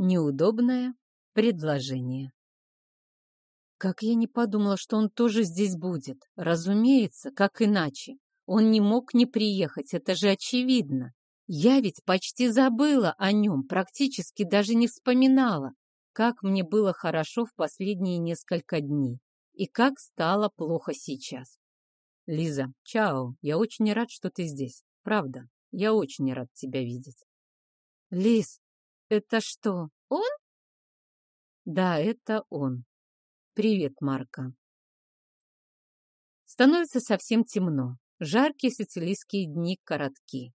Неудобное предложение. Как я не подумала, что он тоже здесь будет. Разумеется, как иначе. Он не мог не приехать, это же очевидно. Я ведь почти забыла о нем, практически даже не вспоминала, как мне было хорошо в последние несколько дней и как стало плохо сейчас. Лиза, чао, я очень рад, что ты здесь. Правда, я очень рад тебя видеть. Лиз, это что, он? Да, это он. Привет, Марка. Становится совсем темно. Жаркие сицилийские дни коротки.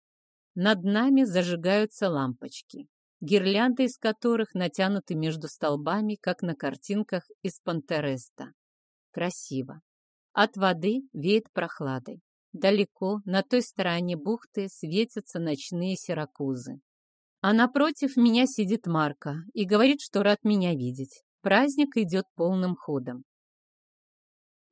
Над нами зажигаются лампочки, гирлянды из которых натянуты между столбами, как на картинках из Пантереста. Красиво. От воды веет прохладой. Далеко, на той стороне бухты, светятся ночные сиракузы. А напротив меня сидит Марка и говорит, что рад меня видеть. Праздник идет полным ходом.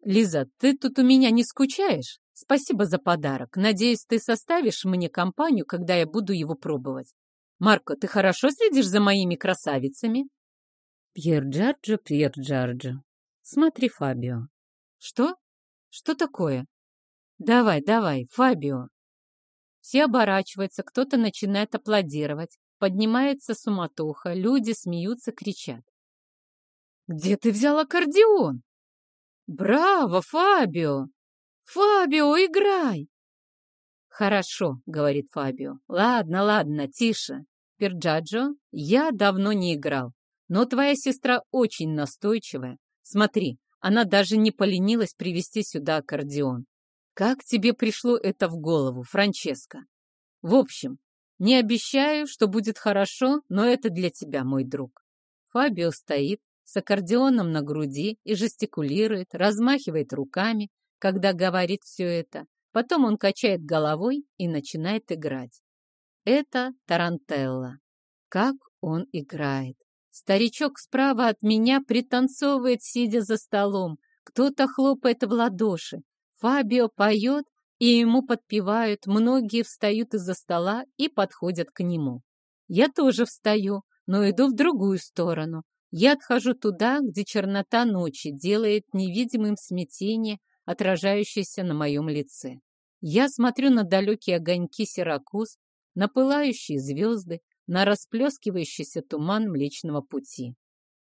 «Лиза, ты тут у меня не скучаешь? Спасибо за подарок. Надеюсь, ты составишь мне компанию, когда я буду его пробовать. Марко, ты хорошо следишь за моими красавицами?» «Пьер Джорджо, Пьер Джорджо. Смотри, Фабио». «Что? Что такое?» «Давай, давай, Фабио». Все оборачиваются, кто-то начинает аплодировать. Поднимается суматоха, люди смеются, кричат. «Где ты взял аккордеон?» «Браво, Фабио! Фабио, играй!» «Хорошо», — говорит Фабио. «Ладно, ладно, тише. Перджаджо, я давно не играл, но твоя сестра очень настойчивая. Смотри, она даже не поленилась привезти сюда аккордеон. Как тебе пришло это в голову, Франческо? В общем, не обещаю, что будет хорошо, но это для тебя, мой друг. Фабио стоит с аккордеоном на груди и жестикулирует, размахивает руками, когда говорит все это. Потом он качает головой и начинает играть. Это Тарантелла. Как он играет. Старичок справа от меня пританцовывает, сидя за столом. Кто-то хлопает в ладоши. Фабио поет, и ему подпевают, многие встают из-за стола и подходят к нему. Я тоже встаю, но иду в другую сторону. Я отхожу туда, где чернота ночи делает невидимым смятение, отражающееся на моем лице. Я смотрю на далекие огоньки Сиракуз, на пылающие звезды, на расплескивающийся туман Млечного Пути.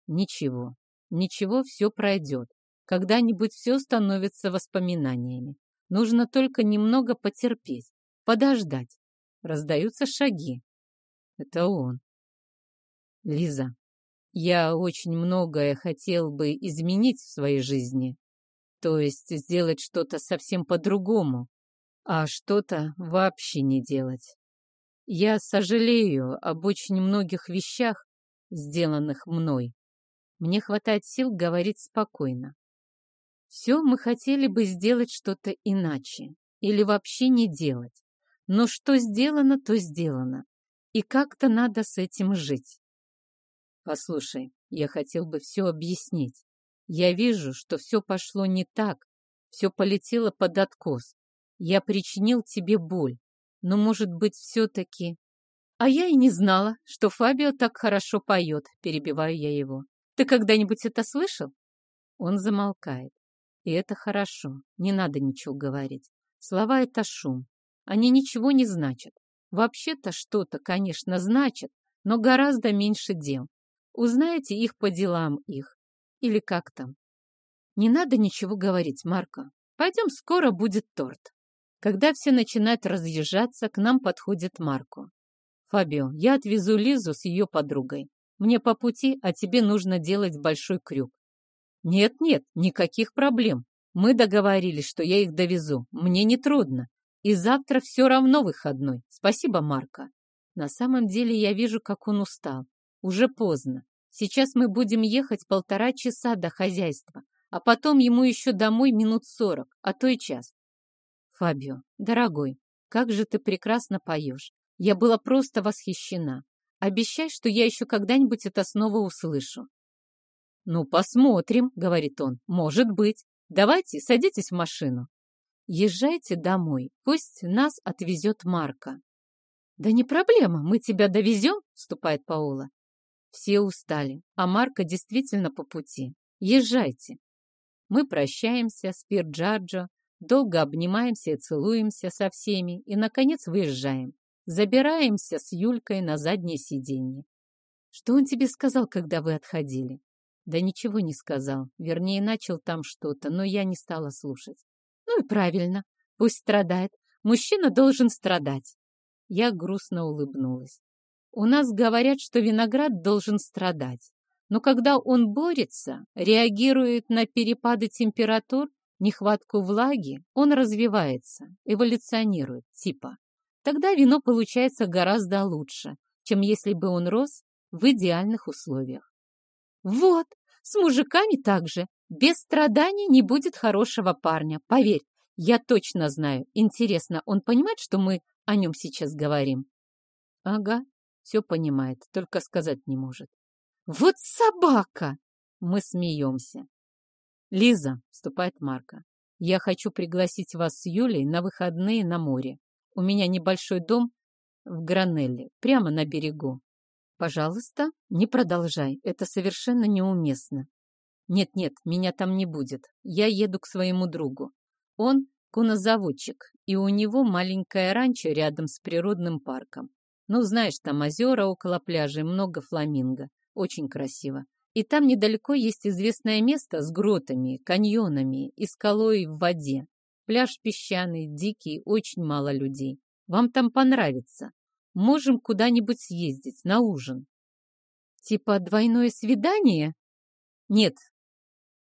Ничего, ничего, все пройдет. Когда-нибудь все становится воспоминаниями. Нужно только немного потерпеть, подождать. Раздаются шаги. Это он. Лиза, я очень многое хотел бы изменить в своей жизни. То есть сделать что-то совсем по-другому, а что-то вообще не делать. Я сожалею об очень многих вещах, сделанных мной. Мне хватает сил говорить спокойно. Все мы хотели бы сделать что-то иначе или вообще не делать. Но что сделано, то сделано. И как-то надо с этим жить. Послушай, я хотел бы все объяснить. Я вижу, что все пошло не так, все полетело под откос. Я причинил тебе боль, но, может быть, все-таки... А я и не знала, что Фабио так хорошо поет, перебиваю я его. Ты когда-нибудь это слышал? Он замолкает. И это хорошо, не надо ничего говорить. Слова — это шум. Они ничего не значат. Вообще-то что-то, конечно, значит, но гораздо меньше дел. Узнаете их по делам их. Или как там. Не надо ничего говорить, Марко. Пойдем, скоро будет торт. Когда все начинают разъезжаться, к нам подходит Марко. Фабио, я отвезу Лизу с ее подругой. Мне по пути, а тебе нужно делать большой крюк. «Нет-нет, никаких проблем. Мы договорились, что я их довезу. Мне не трудно. И завтра все равно выходной. Спасибо, Марка». На самом деле я вижу, как он устал. Уже поздно. Сейчас мы будем ехать полтора часа до хозяйства, а потом ему еще домой минут сорок, а то и час. Фабио, дорогой, как же ты прекрасно поешь. Я была просто восхищена. Обещай, что я еще когда-нибудь это снова услышу. «Ну, посмотрим», — говорит он. «Может быть. Давайте, садитесь в машину. Езжайте домой, пусть нас отвезет Марка». «Да не проблема, мы тебя довезем», — вступает Паула. Все устали, а Марка действительно по пути. Езжайте. Мы прощаемся с Пирджаджо, долго обнимаемся и целуемся со всеми и, наконец, выезжаем. Забираемся с Юлькой на заднее сиденье. Что он тебе сказал, когда вы отходили? Да ничего не сказал. Вернее, начал там что-то, но я не стала слушать. Ну и правильно. Пусть страдает. Мужчина должен страдать. Я грустно улыбнулась. У нас говорят, что виноград должен страдать. Но когда он борется, реагирует на перепады температур, нехватку влаги, он развивается, эволюционирует, типа. Тогда вино получается гораздо лучше, чем если бы он рос в идеальных условиях. Вот, с мужиками также. Без страданий не будет хорошего парня. Поверь, я точно знаю. Интересно, он понимает, что мы о нем сейчас говорим? Ага, все понимает, только сказать не может. Вот собака! Мы смеемся. Лиза, вступает Марка, я хочу пригласить вас с Юлей на выходные на море. У меня небольшой дом в Гранелле, прямо на берегу. Пожалуйста, не продолжай, это совершенно неуместно. Нет-нет, меня там не будет. Я еду к своему другу. Он конозаводчик, и у него маленькое ранчо рядом с природным парком. Ну, знаешь, там озера около пляжа и много фламинго. Очень красиво. И там недалеко есть известное место с гротами, каньонами и скалой в воде. Пляж песчаный, дикий, очень мало людей. Вам там понравится. Можем куда-нибудь съездить на ужин. Типа двойное свидание? Нет.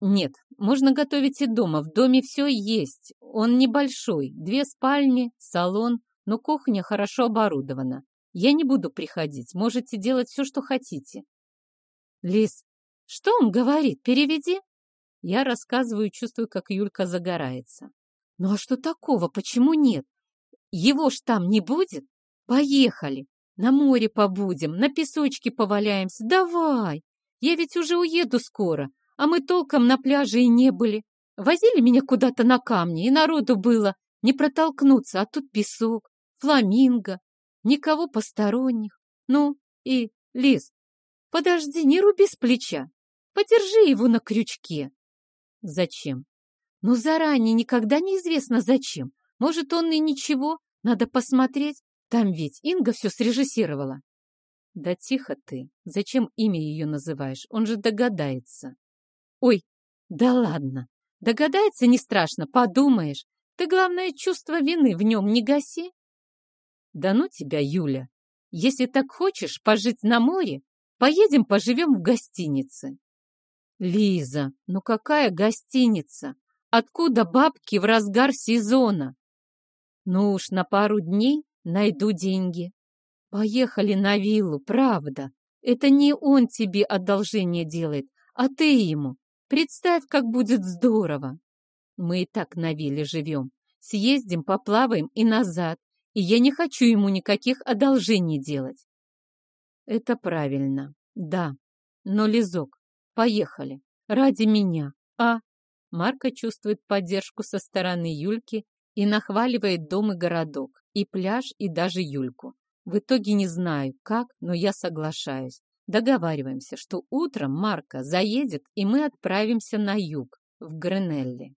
Нет, можно готовить и дома. В доме все есть. Он небольшой. Две спальни, салон, но кухня хорошо оборудована. Я не буду приходить. Можете делать все, что хотите. Лис, что он говорит? Переведи. Я рассказываю, чувствую, как Юлька загорается. Ну а что такого? Почему нет? Его ж там не будет? Поехали. На море побудем, на песочке поваляемся. Давай. Я ведь уже уеду скоро, а мы толком на пляже и не были. Возили меня куда-то на камни, и народу было не протолкнуться, а тут песок, фламинго, никого посторонних. Ну и, Лиз, подожди, не руби с плеча. Подержи его на крючке. Зачем? Ну, заранее никогда не известно зачем. Может, он и ничего, надо посмотреть. Там ведь Инга все срежиссировала. Да тихо ты. Зачем имя ее называешь? Он же догадается. Ой, да ладно. Догадается не страшно, подумаешь. Ты, главное, чувство вины в нем не гаси. Да ну тебя, Юля. Если так хочешь пожить на море, поедем поживем в гостинице. Лиза, ну какая гостиница? Откуда бабки в разгар сезона? Ну уж на пару дней Найду деньги. Поехали на виллу, правда. Это не он тебе одолжение делает, а ты ему. Представь, как будет здорово. Мы и так на вилле живем. Съездим, поплаваем и назад. И я не хочу ему никаких одолжений делать. Это правильно, да. Но, Лизок, поехали. Ради меня, а? Марка чувствует поддержку со стороны Юльки и нахваливает дом и городок, и пляж, и даже Юльку. В итоге не знаю, как, но я соглашаюсь. Договариваемся, что утром Марка заедет, и мы отправимся на юг, в Гренелли.